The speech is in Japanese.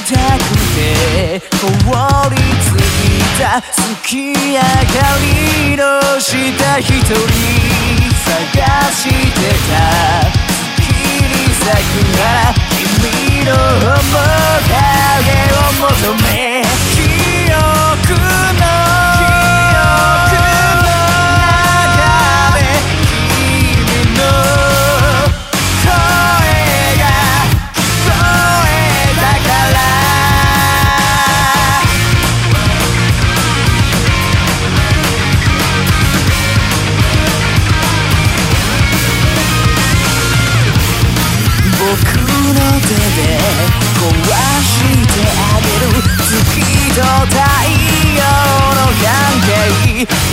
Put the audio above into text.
たくて凍りついた月明かりの下一人探して太陽の関係。